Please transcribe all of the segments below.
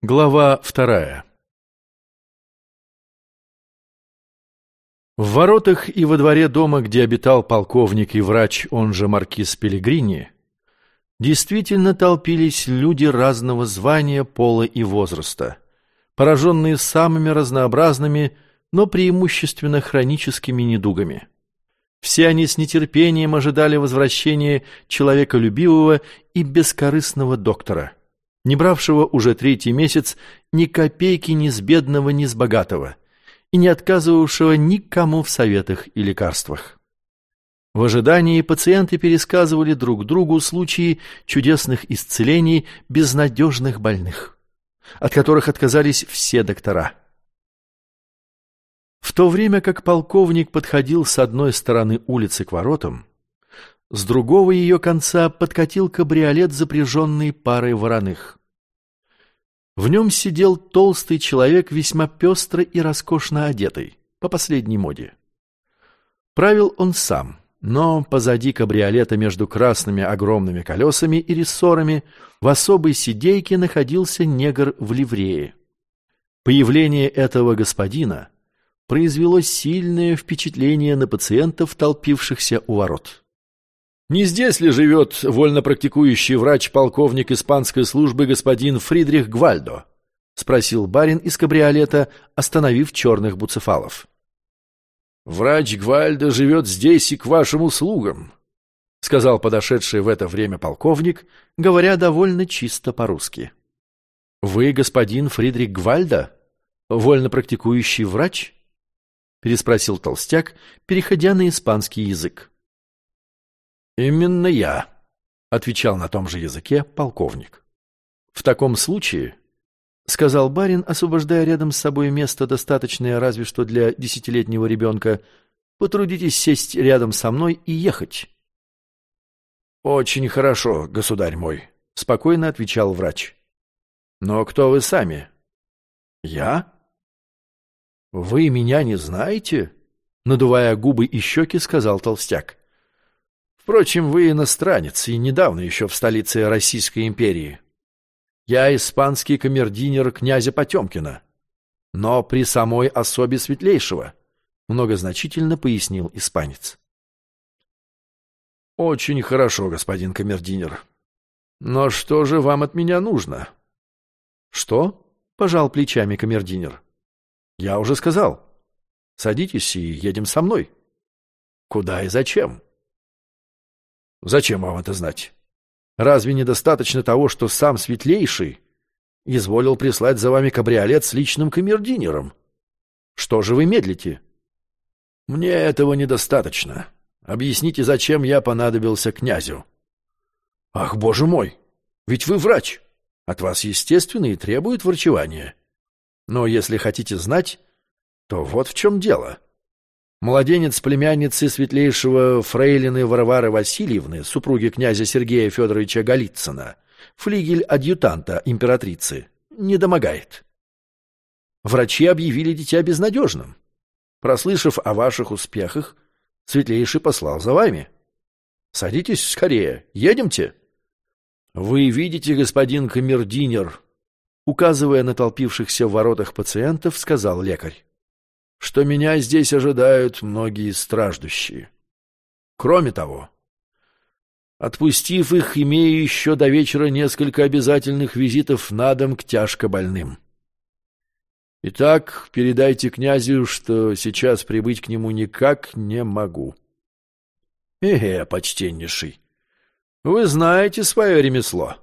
Глава вторая В воротах и во дворе дома, где обитал полковник и врач, он же маркиз Пелегрини, действительно толпились люди разного звания, пола и возраста, пораженные самыми разнообразными, но преимущественно хроническими недугами. Все они с нетерпением ожидали возвращения человеколюбивого и бескорыстного доктора, не бравшего уже третий месяц ни копейки ни с бедного, ни с богатого, и не отказывавшего никому в советах и лекарствах. В ожидании пациенты пересказывали друг другу случаи чудесных исцелений безнадежных больных, от которых отказались все доктора. В то время как полковник подходил с одной стороны улицы к воротам, с другого ее конца подкатил кабриолет, запряженный парой вороных. В нем сидел толстый человек, весьма пестро и роскошно одетый, по последней моде. Правил он сам, но позади кабриолета между красными огромными колесами и рессорами в особой сидейке находился негр в ливрее. Появление этого господина — произвело сильное впечатление на пациентов, толпившихся у ворот. «Не здесь ли живет вольно практикующий врач-полковник испанской службы господин Фридрих Гвальдо?» — спросил барин из кабриолета, остановив черных буцефалов. «Врач Гвальдо живет здесь и к вашим услугам», — сказал подошедший в это время полковник, говоря довольно чисто по-русски. «Вы господин Фридрих Гвальдо, вольно практикующий врач?» — переспросил толстяк, переходя на испанский язык. «Именно я», — отвечал на том же языке полковник. «В таком случае», — сказал барин, освобождая рядом с собой место, достаточное разве что для десятилетнего ребенка, «потрудитесь сесть рядом со мной и ехать». «Очень хорошо, государь мой», — спокойно отвечал врач. «Но кто вы сами?» «Я?» «Вы меня не знаете?» Надувая губы и щеки, сказал толстяк. «Впрочем, вы иностранец и недавно еще в столице Российской империи. Я испанский камердинер князя Потемкина, но при самой особе светлейшего», многозначительно пояснил испанец. «Очень хорошо, господин камердинер. Но что же вам от меня нужно?» «Что?» — пожал плечами камердинер. Я уже сказал. Садитесь и едем со мной. Куда и зачем? Зачем вам это знать? Разве недостаточно того, что сам Светлейший изволил прислать за вами кабриолет с личным камердинером? Что же вы медлите? Мне этого недостаточно. Объясните, зачем я понадобился князю. Ах, боже мой! Ведь вы врач. От вас, естественно, и требует врачевания. Но если хотите знать, то вот в чем дело. Младенец племянницы светлейшего фрейлины Варвары Васильевны, супруги князя Сергея Федоровича Голицына, флигель-адъютанта императрицы, не домогает. Врачи объявили дитя безнадежным. Прослышав о ваших успехах, Светлейший послал за вами. Садитесь скорее, едемте. Вы видите, господин камердинер, указывая на толпившихся в воротах пациентов, сказал лекарь, что меня здесь ожидают многие страждущие. Кроме того, отпустив их, имею еще до вечера несколько обязательных визитов на дом к тяжко больным. Итак, передайте князю, что сейчас прибыть к нему никак не могу. Эге, почтеннейший, вы знаете свое ремесло.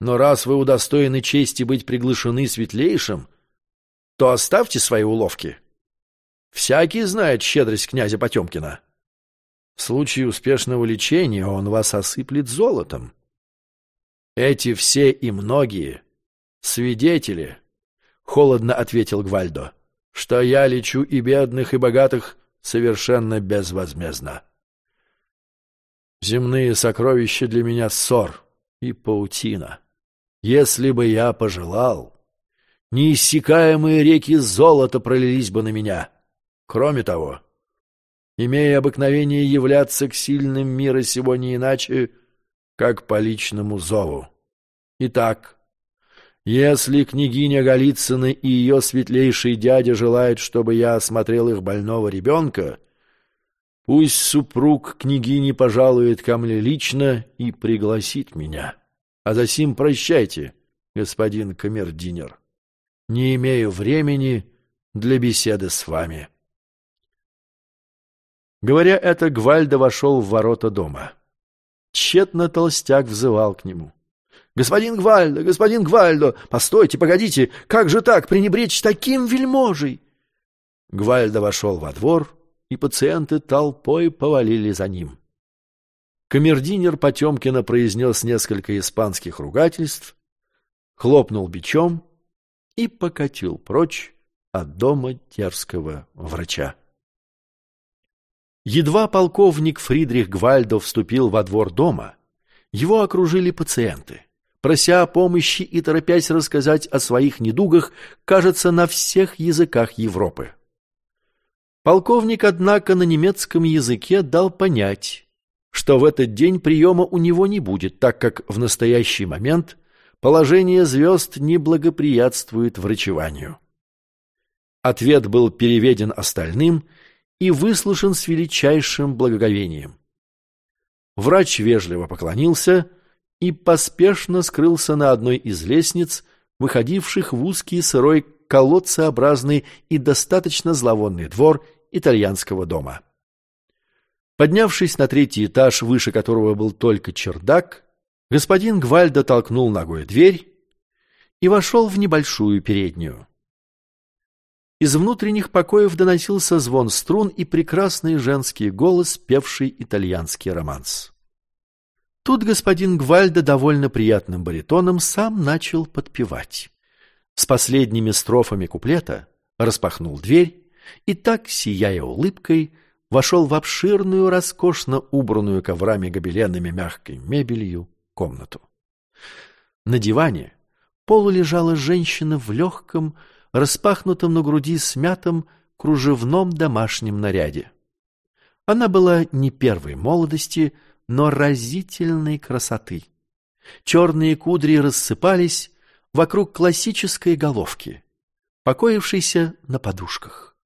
Но раз вы удостоены чести быть приглашены светлейшим, то оставьте свои уловки. Всякий знает щедрость князя Потемкина. В случае успешного лечения он вас осыплет золотом. Эти все и многие свидетели, — холодно ответил Гвальдо, — что я лечу и бедных, и богатых совершенно безвозмездно. Земные сокровища для меня ссор и паутина. Если бы я пожелал, неиссякаемые реки золота пролились бы на меня. Кроме того, имея обыкновение являться к сильным мира сего не иначе, как по личному зову. Итак, Если княгиня Голицына и ее светлейший дядя желают, чтобы я осмотрел их больного ребенка, пусть супруг княгини пожалует ко мне лично и пригласит меня. А засим прощайте, господин камердинер. Не имею времени для беседы с вами. Говоря это, Гвальда вошел в ворота дома. Тщетно толстяк взывал к нему. «Господин Гвальдо! Господин Гвальдо! Постойте, погодите! Как же так пренебречь таким вельможей?» Гвальдо вошел во двор, и пациенты толпой повалили за ним. Камердинер Потемкина произнес несколько испанских ругательств, хлопнул бичом и покатил прочь от дома терского врача. Едва полковник Фридрих Гвальдо вступил во двор дома, его окружили пациенты прося о помощи и торопясь рассказать о своих недугах, кажется, на всех языках Европы. Полковник, однако, на немецком языке дал понять, что в этот день приема у него не будет, так как в настоящий момент положение звезд не благоприятствует врачеванию. Ответ был переведен остальным и выслушан с величайшим благоговением. Врач вежливо поклонился – и поспешно скрылся на одной из лестниц, выходивших в узкий сырой колодцеобразный и достаточно зловонный двор итальянского дома. Поднявшись на третий этаж, выше которого был только чердак, господин Гвальдо толкнул ногой дверь и вошел в небольшую переднюю. Из внутренних покоев доносился звон струн и прекрасный женский голос, певший итальянский романс. Тут господин Гвальда довольно приятным баритоном сам начал подпевать. С последними строфами куплета распахнул дверь и так, сияя улыбкой, вошел в обширную, роскошно убранную коврами гобеленами мягкой мебелью комнату. На диване полу лежала женщина в легком, распахнутом на груди смятом кружевном домашнем наряде. Она была не первой молодости, но разительной красоты. Черные кудри рассыпались вокруг классической головки, покоившейся на подушках.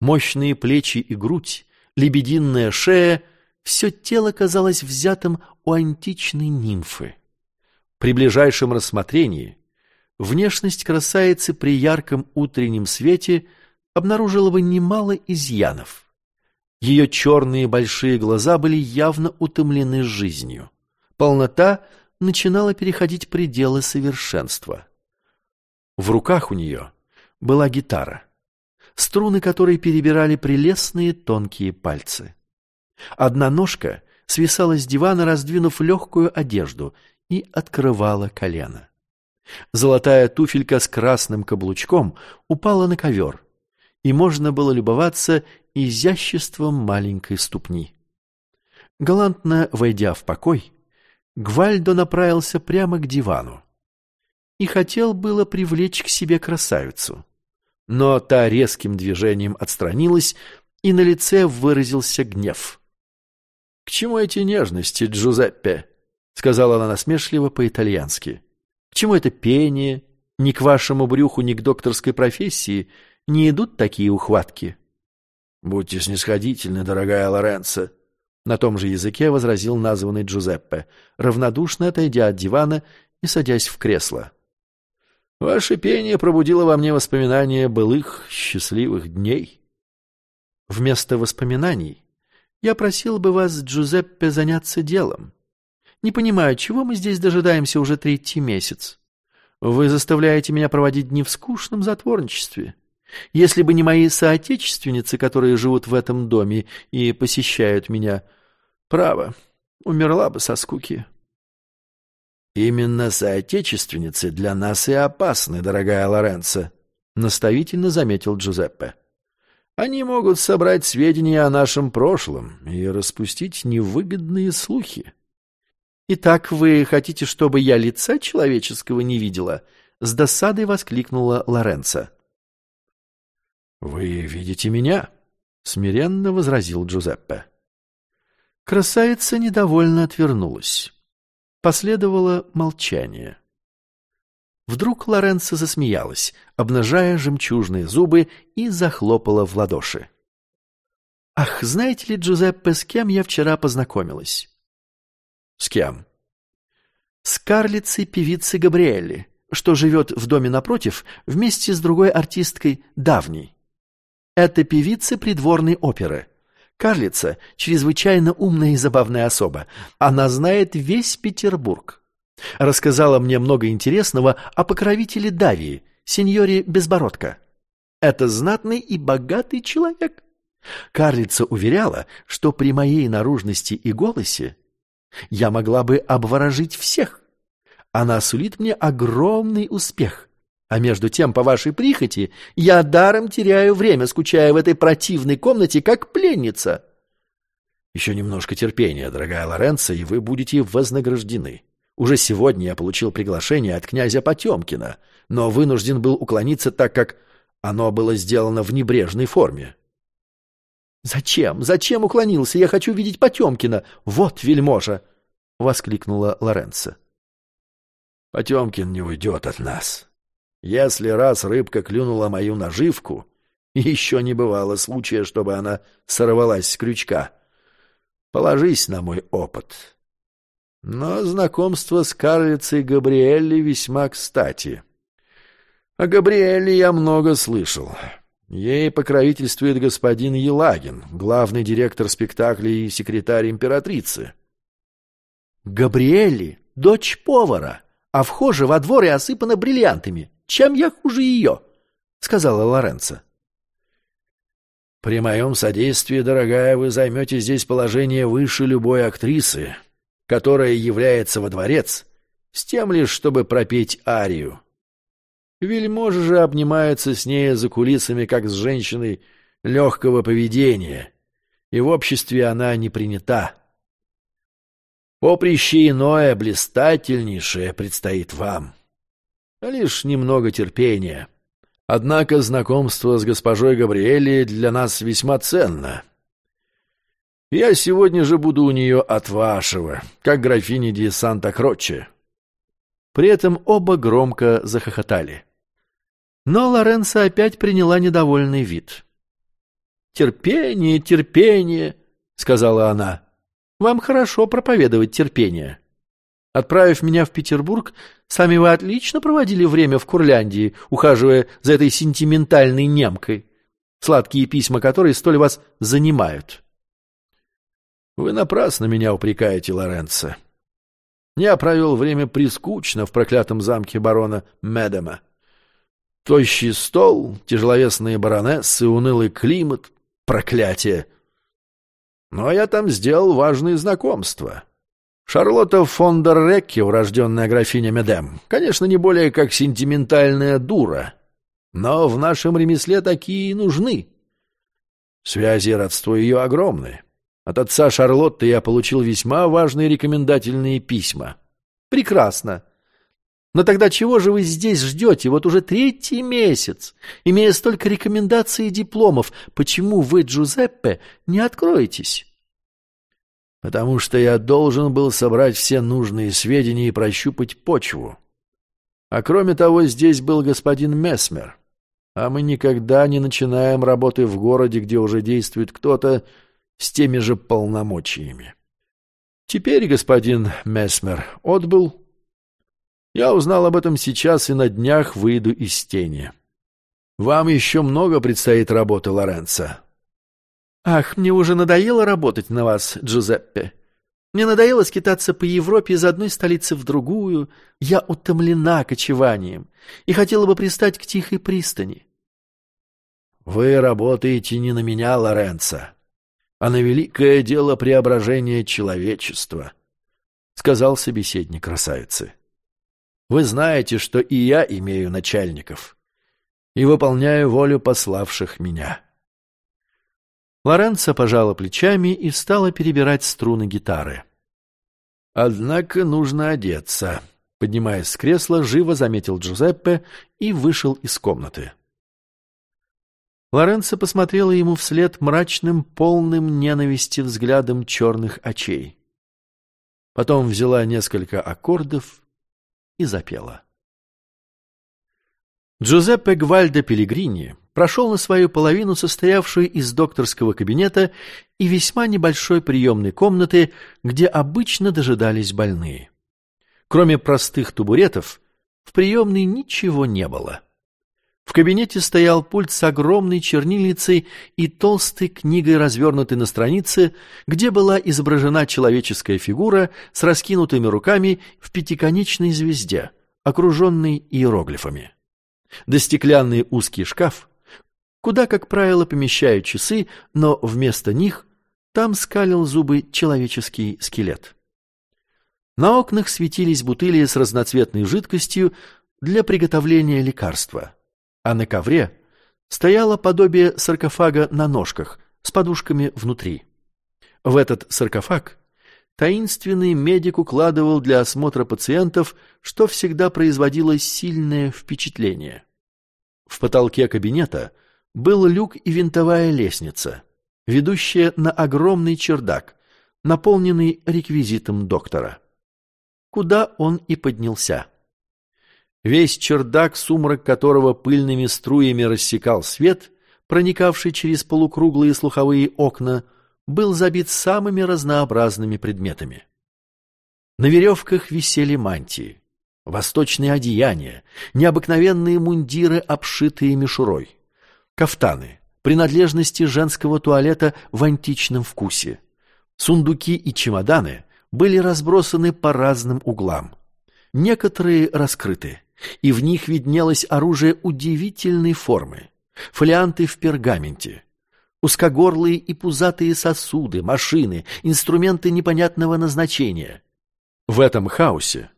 Мощные плечи и грудь, лебединая шея — все тело казалось взятым у античной нимфы. При ближайшем рассмотрении внешность красавицы при ярком утреннем свете обнаружила бы немало изъянов. Ее черные большие глаза были явно утомлены жизнью. Полнота начинала переходить пределы совершенства. В руках у нее была гитара, струны которой перебирали прелестные тонкие пальцы. Одна ножка свисала с дивана, раздвинув легкую одежду, и открывала колено. Золотая туфелька с красным каблучком упала на ковер, и можно было любоваться изяществом маленькой ступни. Галантно войдя в покой, Гвальдо направился прямо к дивану и хотел было привлечь к себе красавицу. Но та резким движением отстранилась, и на лице выразился гнев. — К чему эти нежности, Джузеппе? — сказала она насмешливо по-итальянски. — К чему это пение? Ни к вашему брюху, ни к докторской профессии не идут такие ухватки. — «Будьте снисходительны, дорогая Лоренцо», — на том же языке возразил названный Джузеппе, равнодушно отойдя от дивана и садясь в кресло. «Ваше пение пробудило во мне воспоминания былых счастливых дней». «Вместо воспоминаний я просил бы вас, Джузеппе, заняться делом. Не понимаю, чего мы здесь дожидаемся уже третий месяц? Вы заставляете меня проводить дни в скучном затворничестве». Если бы не мои соотечественницы, которые живут в этом доме и посещают меня, право, умерла бы со скуки. Именно соотечественницы для нас и опасны, дорогая Лоренцо, наставительно заметил Джузеппе. Они могут собрать сведения о нашем прошлом и распустить невыгодные слухи. Итак, вы хотите, чтобы я лица человеческого не видела? С досадой воскликнула Лоренцо. «Вы видите меня?» — смиренно возразил Джузеппе. Красавица недовольно отвернулась. Последовало молчание. Вдруг Лоренцо засмеялась, обнажая жемчужные зубы и захлопала в ладоши. «Ах, знаете ли, Джузеппе, с кем я вчера познакомилась?» «С кем?» «С карлицей певицы Габриэлли, что живет в доме напротив вместе с другой артисткой давней. Это певица придворной оперы. Карлица — чрезвычайно умная и забавная особа. Она знает весь Петербург. Рассказала мне много интересного о покровителе Давии, сеньоре Безбородко. Это знатный и богатый человек. Карлица уверяла, что при моей наружности и голосе я могла бы обворожить всех. Она сулит мне огромный успех. А между тем, по вашей прихоти, я даром теряю время, скучая в этой противной комнате, как пленница. Еще немножко терпения, дорогая Лоренцо, и вы будете вознаграждены. Уже сегодня я получил приглашение от князя Потемкина, но вынужден был уклониться, так как оно было сделано в небрежной форме. «Зачем? Зачем уклонился? Я хочу видеть Потемкина! Вот вельможа!» — воскликнула Лоренцо. «Потемкин не уйдет от нас. Если раз рыбка клюнула мою наживку, еще не бывало случая, чтобы она сорвалась с крючка. Положись на мой опыт. Но знакомство с карлицей Габриэлли весьма кстати. О Габриэлле я много слышал». Ей покровительствует господин Елагин, главный директор спектаклей и секретарь императрицы. Габриэли — дочь повара, а вхожа во двор и осыпана бриллиантами. Чем я хуже ее? — сказала Лоренцо. При моем содействии, дорогая, вы займете здесь положение выше любой актрисы, которая является во дворец, с тем лишь, чтобы пропеть арию. Вельможа же обнимается с ней за кулисами, как с женщиной легкого поведения, и в обществе она не принята. Поприще иное, блистательнейшее предстоит вам. Лишь немного терпения. Однако знакомство с госпожой Габриэлей для нас весьма ценно. Я сегодня же буду у нее от вашего, как графини ди Санта-Кроче. При этом оба громко захохотали. Но Лоренцо опять приняла недовольный вид. «Терпение, терпение», — сказала она. «Вам хорошо проповедовать терпение. Отправив меня в Петербург, сами вы отлично проводили время в Курляндии, ухаживая за этой сентиментальной немкой, сладкие письма которой столь вас занимают». «Вы напрасно меня упрекаете, Лоренцо. Я провел время прискучно в проклятом замке барона Медема. Тощий стол, тяжеловесные баронессы, унылый климат, проклятие. Но я там сделал важные знакомства. Шарлотта фон дер Рекке, урожденная графиня Медем, конечно, не более как сентиментальная дура, но в нашем ремесле такие и нужны. Связи и родство ее огромны. От отца Шарлотты я получил весьма важные рекомендательные письма. Прекрасно. Но тогда чего же вы здесь ждете, вот уже третий месяц, имея столько рекомендаций и дипломов, почему вы, Джузеппе, не откроетесь? Потому что я должен был собрать все нужные сведения и прощупать почву. А кроме того, здесь был господин Месмер, а мы никогда не начинаем работы в городе, где уже действует кто-то с теми же полномочиями. Теперь господин Месмер отбыл, я узнал об этом сейчас и на днях выйду из тени. Вам еще много предстоит работы, Лоренцо. Ах, мне уже надоело работать на вас, Джузеппе. Мне надоело скитаться по Европе из одной столицы в другую. Я утомлена кочеванием и хотела бы пристать к тихой пристани. Вы работаете не на меня, Лоренцо, а на великое дело преображения человечества, — сказал собеседник красавицы. Вы знаете, что и я имею начальников и выполняю волю пославших меня. Лоренцо пожала плечами и стала перебирать струны гитары. «Однако нужно одеться», — поднимаясь с кресла, живо заметил Джузеппе и вышел из комнаты. Лоренцо посмотрела ему вслед мрачным, полным ненависти взглядом черных очей. Потом взяла несколько аккордов и запела. Джузеппе Гвальдо Пелигрини прошел на свою половину состоявшую из докторского кабинета и весьма небольшой приемной комнаты, где обычно дожидались больные. Кроме простых табуретов, в приемной ничего не было. В кабинете стоял пульт с огромной чернильницей и толстой книгой, развернутой на странице, где была изображена человеческая фигура с раскинутыми руками в пятиконечной звезде, окруженной иероглифами да стеклянный узкий шкаф, куда, как правило, помещают часы, но вместо них там скалил зубы человеческий скелет. На окнах светились бутыли с разноцветной жидкостью для приготовления лекарства, а на ковре стояло подобие саркофага на ножках с подушками внутри. В этот саркофаг таинственный медик укладывал для осмотра пациентов, что всегда производило сильное впечатление. В потолке кабинета был люк и винтовая лестница, ведущая на огромный чердак, наполненный реквизитом доктора. Куда он и поднялся. Весь чердак, сумрак которого пыльными струями рассекал свет, проникавший через полукруглые слуховые окна, был забит самыми разнообразными предметами. На веревках висели мантии, восточные одеяния, необыкновенные мундиры, обшитые мишурой, кафтаны, принадлежности женского туалета в античном вкусе. Сундуки и чемоданы были разбросаны по разным углам. Некоторые раскрыты, и в них виднелось оружие удивительной формы, фолианты в пергаменте, узкогорлые и пузатые сосуды, машины, инструменты непонятного назначения. В этом хаосе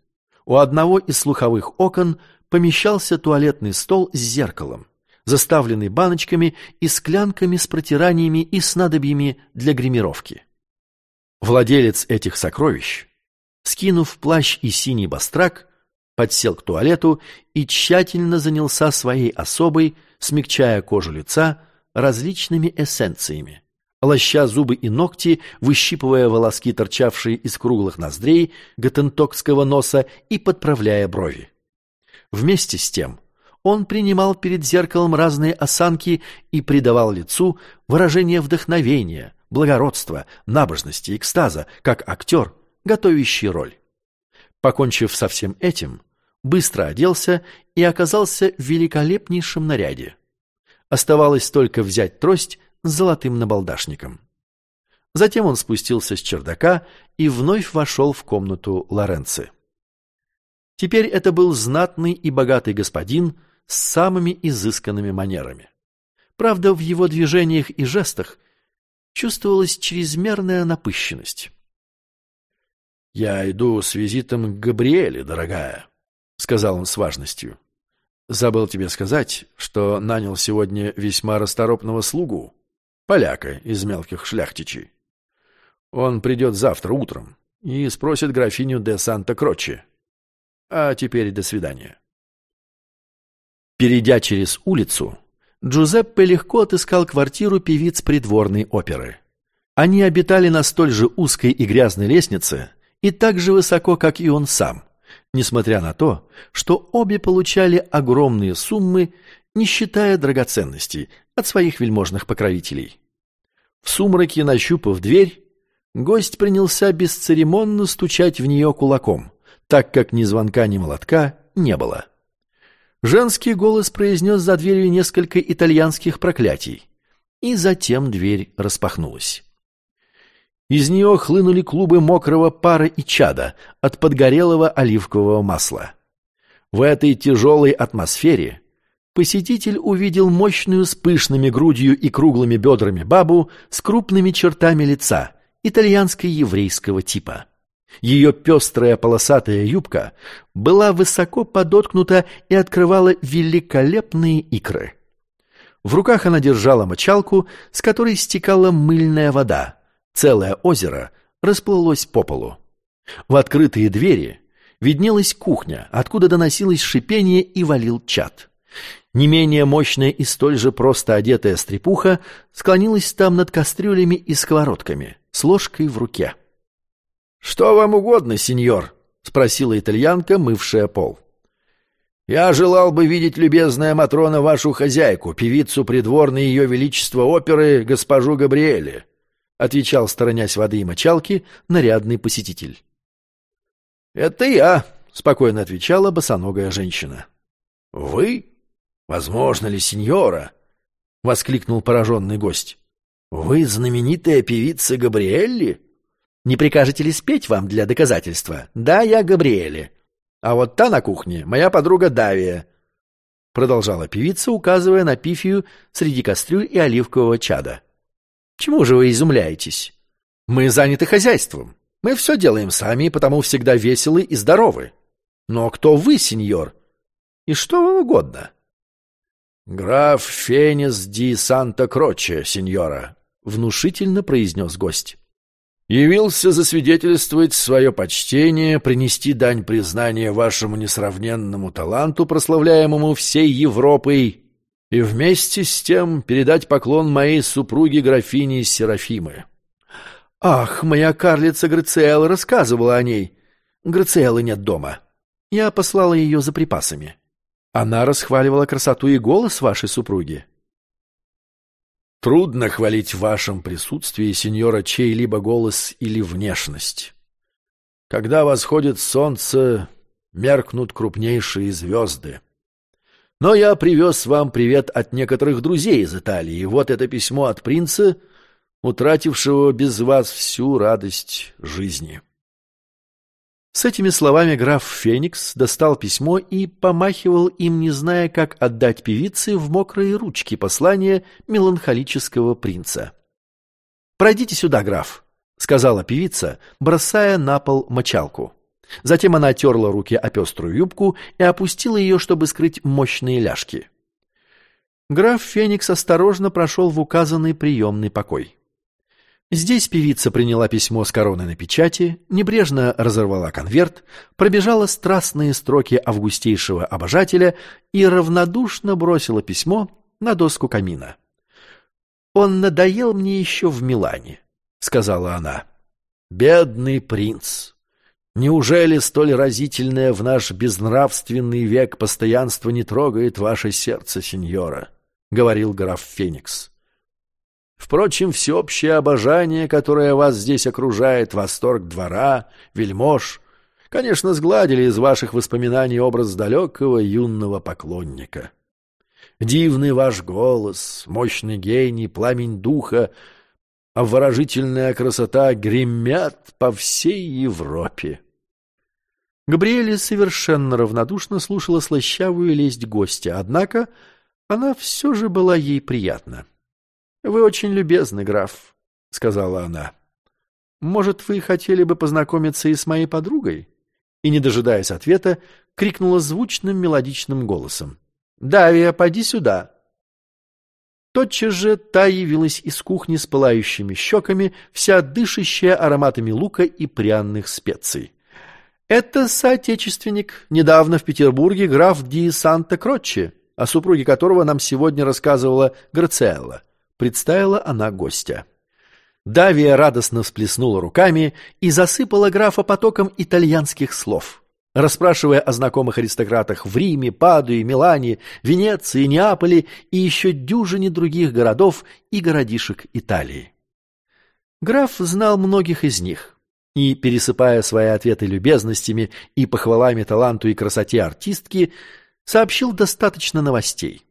у одного из слуховых окон помещался туалетный стол с зеркалом, заставленный баночками и склянками с протираниями и снадобьями для гримировки. Владелец этих сокровищ, скинув плащ и синий бастрак, подсел к туалету и тщательно занялся своей особой, смягчая кожу лица, различными эссенциями, лоща зубы и ногти, выщипывая волоски, торчавшие из круглых ноздрей готентокского носа и подправляя брови. Вместе с тем он принимал перед зеркалом разные осанки и придавал лицу выражение вдохновения, благородства, набожности, экстаза, как актер, готовящий роль. Покончив со всем этим, быстро оделся и оказался в великолепнейшем наряде. Оставалось только взять трость с золотым набалдашником. Затем он спустился с чердака и вновь вошел в комнату Лоренци. Теперь это был знатный и богатый господин с самыми изысканными манерами. Правда, в его движениях и жестах чувствовалась чрезмерная напыщенность. «Я иду с визитом к Габриэле, дорогая», — сказал он с важностью. Забыл тебе сказать, что нанял сегодня весьма расторопного слугу, поляка из мелких шляхтичей. Он придет завтра утром и спросит графиню де Санта-Кроче. А теперь до свидания. Перейдя через улицу, Джузеппе легко отыскал квартиру певиц придворной оперы. Они обитали на столь же узкой и грязной лестнице и так же высоко, как и он сам – несмотря на то, что обе получали огромные суммы, не считая драгоценностей от своих вельможных покровителей. В сумраке, нащупав дверь, гость принялся бесцеремонно стучать в нее кулаком, так как ни звонка, ни молотка не было. Женский голос произнес за дверью несколько итальянских проклятий, и затем дверь распахнулась. Из нее хлынули клубы мокрого пара и чада от подгорелого оливкового масла. В этой тяжелой атмосфере посетитель увидел мощную с пышными грудью и круглыми бедрами бабу с крупными чертами лица итальянско-еврейского типа. Ее пестрая полосатая юбка была высоко подоткнута и открывала великолепные икры. В руках она держала мочалку, с которой стекала мыльная вода, Целое озеро расплылось по полу. В открытые двери виднелась кухня, откуда доносилось шипение и валил чад. Не менее мощная и столь же просто одетая стрепуха склонилась там над кастрюлями и сковородками, с ложкой в руке. — Что вам угодно, сеньор? — спросила итальянка, мывшая пол. Я желал бы видеть, любезная Матрона, вашу хозяйку, певицу придворной ее величества оперы, госпожу Габриэле», — отвечал, сторонясь воды и мочалки, нарядный посетитель. «Это я», — спокойно отвечала босоногая женщина. «Вы? Возможно ли, сеньора?» — воскликнул пораженный гость. «Вы знаменитая певица Габриэлли? Не прикажете ли спеть вам для доказательства? Да, я Габриэле. А вот та на кухне — моя подруга Давия», — продолжала певица, указывая на пифию среди кастрюль и оливкового чада. «Чему же вы изумляетесь? Мы заняты хозяйством. Мы все делаем сами, потому всегда веселы и здоровы. Но кто вы, сеньор? И что вам угодно?» «Граф Фенис ди Санта-Кроче, сеньора», — внушительно произнес гость. «Явился засвидетельствовать свое почтение, принести дань признания вашему несравненному таланту, прославляемому всей Европой, и вместе с тем передать поклон моей супруге графине Серафимы». «Ах, моя карлица Грациэла рассказывала о ней. Грациэлы нет дома. Я послала ее за припасами». Она расхваливала красоту и голос вашей супруги. Трудно хвалить в вашем присутствии, сеньора, чей-либо голос или внешность. Когда восходит солнце, меркнут крупнейшие звезды. Но я привез вам привет от некоторых друзей из Италии. Вот это письмо от принца, утратившего без вас всю радость жизни. С этими словами граф Феникс достал письмо и помахивал им, не зная, как отдать певице в мокрые ручки послание меланхолического принца. «Пройдите сюда, граф», — сказала певица, бросая на пол мочалку. Затем она терла руки о пеструю юбку и опустила ее, чтобы скрыть мощные ляжки. Граф Феникс осторожно прошел в указанный приемный покой. Здесь певица приняла письмо с короной на печати, небрежно разорвала конверт, пробежала страстные строки августейшего обожателя и равнодушно бросила письмо на доску камина. «Он надоел мне еще в Милане», — сказала она. «Бедный принц! Неужели столь разительное в наш безнравственный век постоянство не трогает ваше сердце, сеньора?» — говорил граф Феникс. Впрочем, всеобщее обожание, которое вас здесь окружает, восторг двора, вельмож, конечно, сгладили из ваших воспоминаний образ далекого юного поклонника. Дивный ваш голос, мощный гений, пламень духа, обворожительная красота гремят по всей Европе. Габриэля совершенно равнодушно слушала слащавую лесть гостя, однако она все же была ей приятна. «Вы очень любезны, граф», — сказала она. «Может, вы хотели бы познакомиться и с моей подругой?» И, не дожидаясь ответа, крикнула звучным мелодичным голосом. «Давия, поди сюда!» Тотчас же та явилась из кухни с пылающими щеками, вся дышащая ароматами лука и пряных специй. Это соотечественник, недавно в Петербурге граф Ди Санта-Кротче, о супруге которого нам сегодня рассказывала Грациэлла представила она гостя. Давия радостно всплеснула руками и засыпала графа потоком итальянских слов, расспрашивая о знакомых аристократах в Риме, Падуе, Милане, Венеции, Неаполе и еще дюжине других городов и городишек Италии. Граф знал многих из них, и, пересыпая свои ответы любезностями и похвалами таланту и красоте артистки, сообщил достаточно новостей.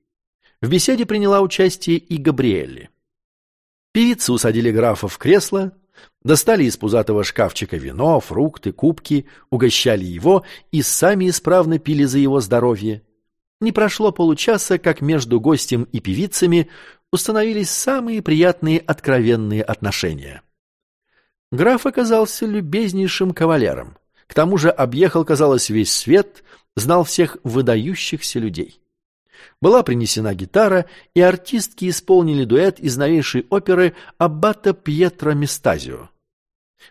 В беседе приняла участие и Габриэлли. Певицы усадили графа в кресло, достали из пузатого шкафчика вино, фрукты, кубки, угощали его и сами исправно пили за его здоровье. Не прошло получаса, как между гостем и певицами установились самые приятные откровенные отношения. Граф оказался любезнейшим кавалером. К тому же объехал, казалось, весь свет, знал всех выдающихся людей. Была принесена гитара, и артистки исполнили дуэт из новейшей оперы Аббата Пьетро Местазио.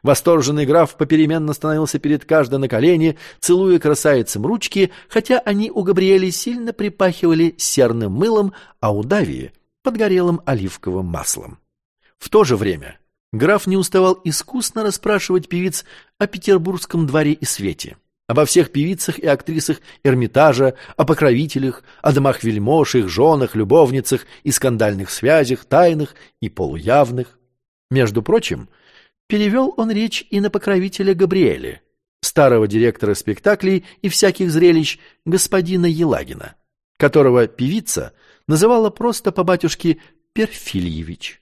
Восторженный граф попеременно становился перед каждой на колени, целуя красавицам ручки, хотя они у Габриэли сильно припахивали серным мылом, а у Давии — подгорелым оливковым маслом. В то же время граф не уставал искусно расспрашивать певиц о петербургском дворе и свете обо всех певицах и актрисах Эрмитажа, о покровителях, о домах вельмож, их женах, любовницах и скандальных связях, тайных и полуявных. Между прочим, перевел он речь и на покровителя Габриэля, старого директора спектаклей и всяких зрелищ господина Елагина, которого певица называла просто по батюшке Перфильевич.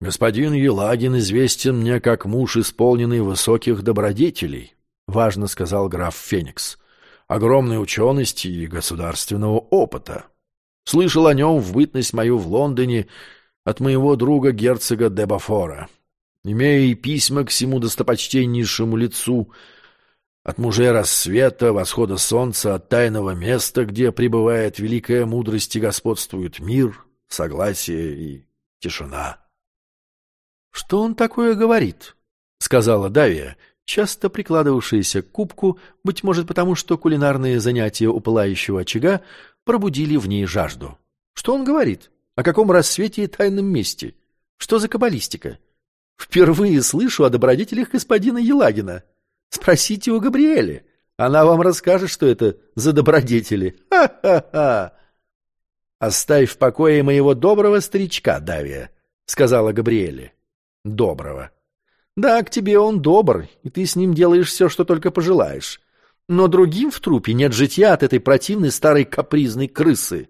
«Господин Елагин известен мне как муж, исполненный высоких добродетелей», — важно сказал граф Феникс, — «огромной учености и государственного опыта. Слышал о нем в бытность мою в Лондоне от моего друга герцога де Бафора. Имея и письма к всему достопочтеннейшему лицу, от мужей рассвета, восхода солнца, от тайного места, где пребывает великая мудрость и господствует мир, согласие и тишина». «Что он такое говорит?» — сказала Давия, часто прикладывавшаяся к кубку, быть может потому, что кулинарные занятия у пылающего очага пробудили в ней жажду. «Что он говорит? О каком рассвете и тайном месте? Что за каббалистика? Впервые слышу о добродетелях господина Елагина. Спросите у Габриэли. Она вам расскажет, что это за добродетели. Ха-ха-ха!» «Оставь в покое моего доброго старичка, Давия», — сказала Габриэле доброго. Да, к тебе он добр, и ты с ним делаешь все, что только пожелаешь. Но другим в трупе нет житья от этой противной старой капризной крысы.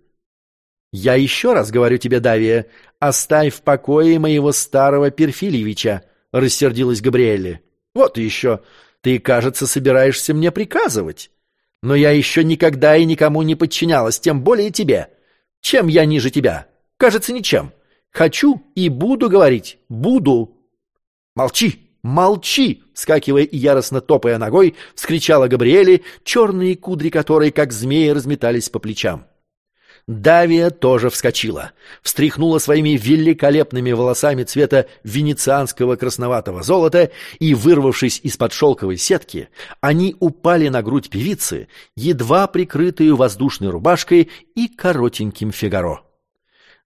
Я еще раз говорю тебе, Давия, оставь в покое моего старого Перфильевича, — рассердилась Габриэле. Вот еще, ты, кажется, собираешься мне приказывать. Но я еще никогда и никому не подчинялась, тем более тебе. Чем я ниже тебя? Кажется, ничем. — Хочу и буду говорить. Буду. Молчи, молчи! Скакивая и яростно топая ногой, вскричала Габриэле, черные кудри которой, как змеи, разметались по плечам. Давия тоже вскочила, встряхнула своими великолепными волосами цвета венецианского красноватого золота, и, вырвавшись из-под шелковой сетки, они упали на грудь певицы, едва прикрытую воздушной рубашкой и коротеньким фигаро.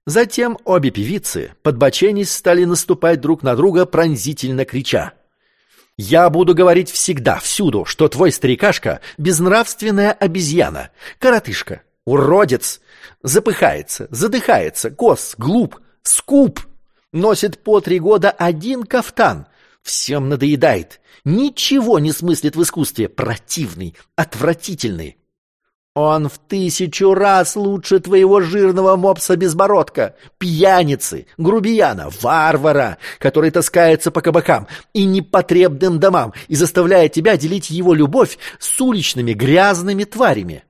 Затем обе певицы, подбоченись, стали наступать друг на друга, пронзительно крича. «Я буду говорить всегда, всюду, что твой старикашка — безнравственная обезьяна, коротышка, уродец, запыхается, задыхается, кос, глуп, скуп, носит по три года один кафтан, всем надоедает, ничего не смыслит в искусстве, противный, отвратительный, он в тысячу раз лучше твоего жирного мопса-безбородка, пьяницы, грубияна, варвара, который таскается по кабакам и непотребным домам и заставляет тебя делить его любовь с уличными грязными тварями.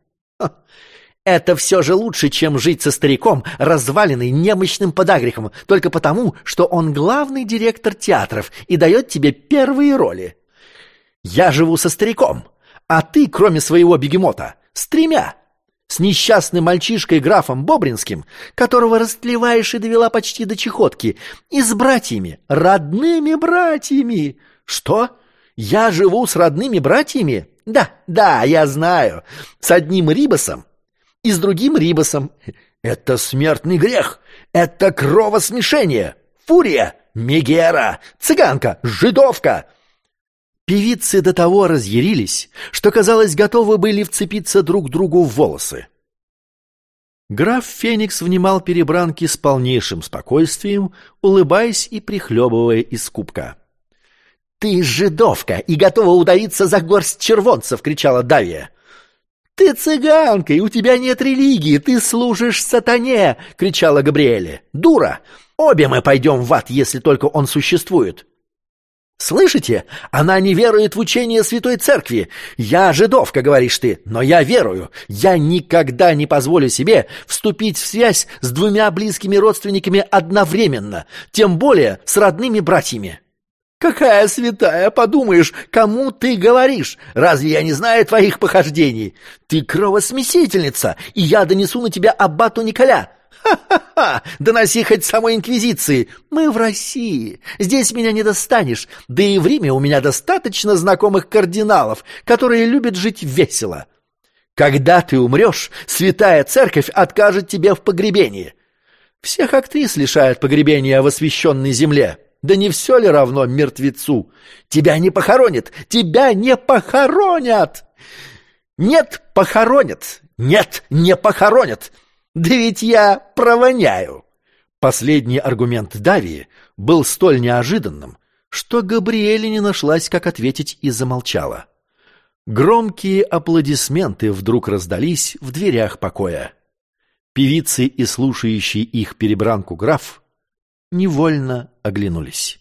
Это все же лучше, чем жить со стариком, разваленный немощным подагрихом, только потому, что он главный директор театров и дает тебе первые роли. Я живу со стариком, а ты, кроме своего бегемота, с тремя. С несчастным мальчишкой графом Бобринским, которого растлеваешь и довела почти до чехотки, и с братьями, родными братьями. Что? Я живу с родными братьями? Да, да, я знаю. С одним Рибосом и с другим Рибосом. Это смертный грех. Это кровосмешение. Фурия, Мегера, цыганка, жидовка. Певицы до того разъярились, что, казалось, готовы были вцепиться друг другу в волосы. Граф Феникс внимал перебранки с полнейшим спокойствием, улыбаясь и прихлебывая из кубка. «Ты жидовка и готова удавиться за горсть червонцев!» — кричала Давия. «Ты цыганка, и у тебя нет религии, ты служишь сатане!» — кричала Габриэле. «Дура! Обе мы пойдем в ад, если только он существует!» Слышите? Она не верует в учение Святой Церкви. Я жидовка, говоришь ты, но я верую. Я никогда не позволю себе вступить в связь с двумя близкими родственниками одновременно, тем более с родными братьями. Какая святая, подумаешь, кому ты говоришь? Разве я не знаю твоих похождений? Ты кровосмесительница, и я донесу на тебя аббату Николя. Ха-ха-ха! Доноси хоть самой Инквизиции! Мы в России. Здесь меня не достанешь. Да и в Риме у меня достаточно знакомых кардиналов, которые любят жить весело. Когда ты умрешь, святая церковь откажет тебе в погребении. Всех актрис лишают погребения в освященной земле. Да не все ли равно мертвецу? Тебя не похоронят! Тебя не похоронят! Нет, похоронят! Нет, не похоронят! Да ведь я провоняю!» Последний аргумент Давии был столь неожиданным, что Габриэле не нашлась, как ответить, и замолчала. Громкие аплодисменты вдруг раздались в дверях покоя. Певицы и слушающий их перебранку граф невольно оглянулись.